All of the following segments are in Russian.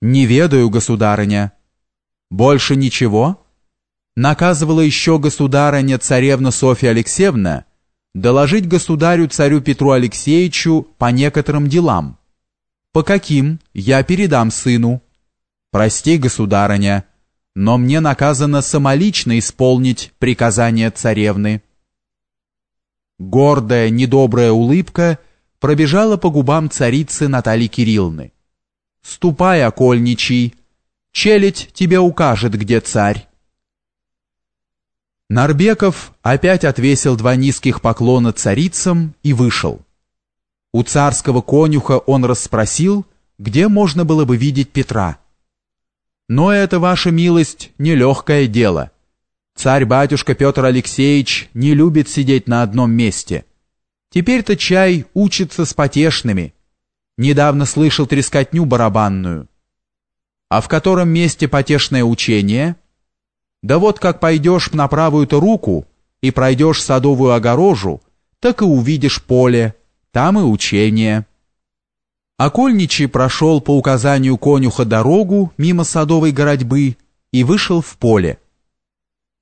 Не ведаю, государыня. Больше ничего? Наказывала еще государыня царевна Софья Алексеевна доложить государю-царю Петру Алексеевичу по некоторым делам. По каким, я передам сыну. Прости, государыня, но мне наказано самолично исполнить приказание царевны. Гордая, недобрая улыбка пробежала по губам царицы Натальи Кирилловны. Ступай, окольничий, челядь тебе укажет, где царь. Нарбеков опять отвесил два низких поклона царицам и вышел. У царского конюха он расспросил, где можно было бы видеть Петра. Но это, ваша милость, нелегкое дело. Царь-батюшка Петр Алексеевич не любит сидеть на одном месте. Теперь-то чай учится с потешными, Недавно слышал трескотню барабанную. А в котором месте потешное учение? Да вот как пойдешь на правую-то руку и пройдешь садовую огорожу, так и увидишь поле, там и учение. Окольничий прошел по указанию конюха дорогу мимо садовой городьбы и вышел в поле.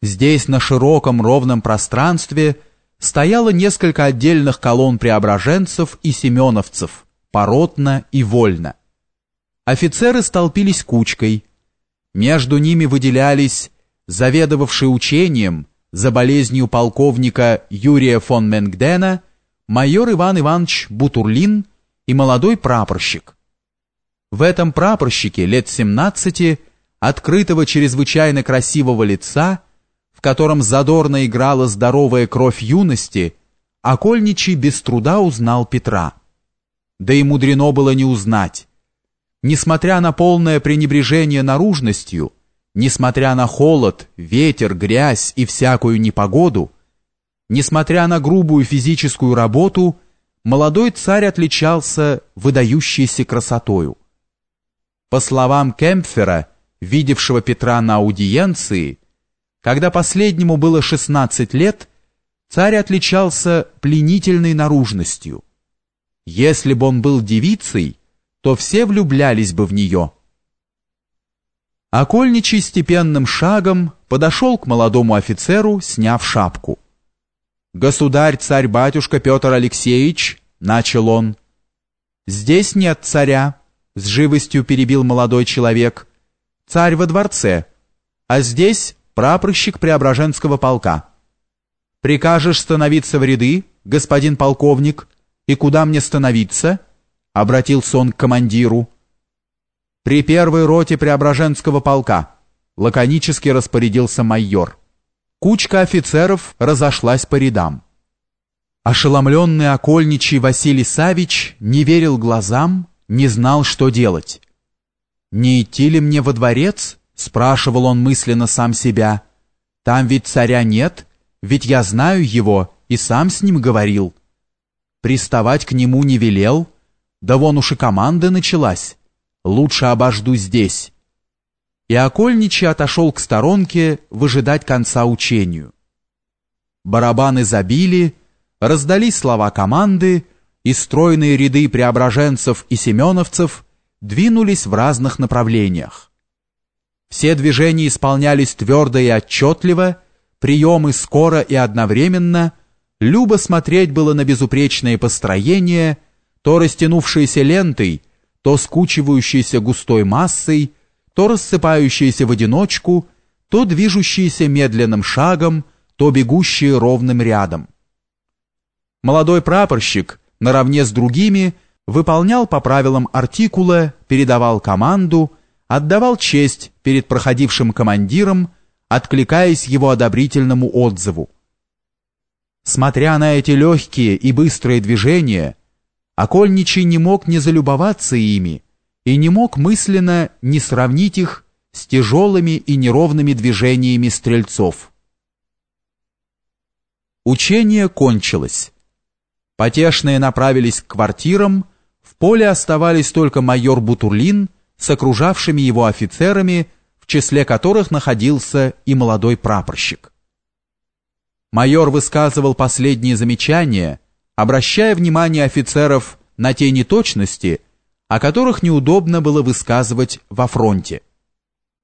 Здесь на широком ровном пространстве стояло несколько отдельных колонн преображенцев и семеновцев, поротно и вольно. Офицеры столпились кучкой. Между ними выделялись заведовавший учением за болезнью полковника Юрия фон Менгдена майор Иван Иванович Бутурлин и молодой прапорщик. В этом прапорщике лет 17, открытого чрезвычайно красивого лица, в котором задорно играла здоровая кровь юности, Окольничий без труда узнал Петра да и мудрено было не узнать. Несмотря на полное пренебрежение наружностью, несмотря на холод, ветер, грязь и всякую непогоду, несмотря на грубую физическую работу, молодой царь отличался выдающейся красотою. По словам Кемпфера, видевшего Петра на аудиенции, когда последнему было 16 лет, царь отличался пленительной наружностью. Если бы он был девицей, то все влюблялись бы в нее. Окольничий степенным шагом подошел к молодому офицеру, сняв шапку. «Государь, царь-батюшка Петр Алексеевич», — начал он. «Здесь нет царя», — с живостью перебил молодой человек. «Царь во дворце, а здесь прапорщик Преображенского полка. Прикажешь становиться в ряды, господин полковник?» «И куда мне становиться?» — обратился он к командиру. «При первой роте Преображенского полка», — лаконически распорядился майор. Кучка офицеров разошлась по рядам. Ошеломленный окольничий Василий Савич не верил глазам, не знал, что делать. «Не идти ли мне во дворец?» — спрашивал он мысленно сам себя. «Там ведь царя нет, ведь я знаю его и сам с ним говорил» приставать к нему не велел, да вон уж и команда началась, лучше обожду здесь. И Окольничий отошел к сторонке выжидать конца учению. Барабаны забили, раздались слова команды, и стройные ряды преображенцев и семеновцев двинулись в разных направлениях. Все движения исполнялись твердо и отчетливо, приемы скоро и одновременно – Любо смотреть было на безупречное построение, то растянувшееся лентой, то скучивающейся густой массой, то рассыпающееся в одиночку, то движущееся медленным шагом, то бегущие ровным рядом. Молодой прапорщик, наравне с другими, выполнял по правилам артикула, передавал команду, отдавал честь перед проходившим командиром, откликаясь его одобрительному отзыву. Смотря на эти легкие и быстрые движения, Окольничий не мог не залюбоваться ими и не мог мысленно не сравнить их с тяжелыми и неровными движениями стрельцов. Учение кончилось. Потешные направились к квартирам, в поле оставались только майор Бутурлин с окружавшими его офицерами, в числе которых находился и молодой прапорщик. Майор высказывал последние замечания, обращая внимание офицеров на те неточности, о которых неудобно было высказывать во фронте.